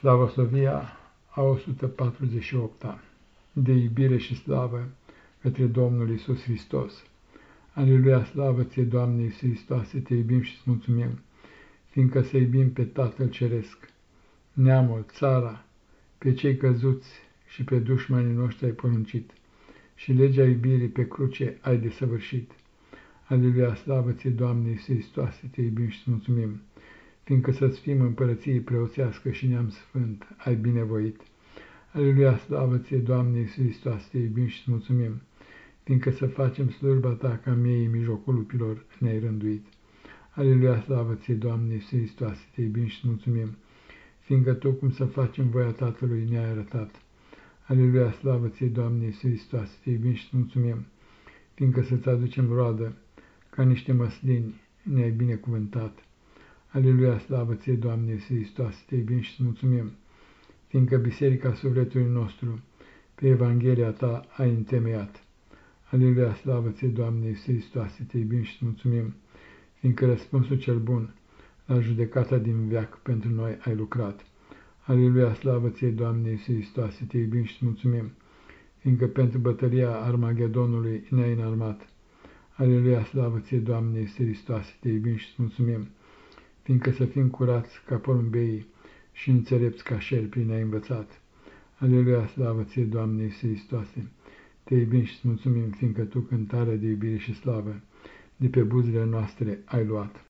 Slavosovia a 148-a de iubire și slavă către Domnul Isus Hristos. Aleluia, slavă ție, Doamne Iisus Hristoase, te iubim și îți mulțumim, fiindcă să iubim pe Tatăl Ceresc, neamul, țara, pe cei căzuți și pe dușmanii noștri ai poruncit, și legea iubirii pe cruce ai desăvârșit. Aleluia, slavă ție, Doamne Iisus Hristoase, te iubim și îți mulțumim, fiindcă să-ți fim împărăției preoțească și neam sfânt, ai binevoit. Aleluia, slavă ție, Doamne Iisus Hristos, te iubim și mulțumim, fiindcă să facem slujba ta ca miei în mijlocul lupilor ne-ai rânduit. Aleluia, slavă ție, Doamne Iisus Hristos, te iubim și mulțumim, fiindcă tu cum să facem voia Tatălui ne-ai arătat. Aleluia, slavă ție, Doamne Iisus Hristos, te iubim și mulțumim, fiindcă să-ți aducem roadă ca niște măslini ne-ai binecuvântat. Aleluia, slavă ție, Doamne Iisus Hristos, te iubim și mulțumim, fiindcă biserica sufletului nostru pe Evanghelia ta ai întemeiat. Aleluia, slavă ție, Doamne Iisus Hristos, te iubim și mulțumim, fiindcă răspunsul cel bun la judecata din veac pentru noi ai lucrat. Aleluia, slavă ție, Doamne Iisus Hristos, te iubim și mulțumim, fiindcă pentru bătălia Armagedonului ne-ai înarmat. Aleluia, slavă ție, Doamne Iisus Hristos, te iubim și mulțumim, fiindcă să fim curați ca porumbeii și înțelepți ca șerpii ne-ai învățat. Aleluia, slavă ție, Doamne Iisus Hristoase! Te iubim și mulțumim, fiindcă Tu cântarea de iubire și slavă de pe buzele noastre ai luat.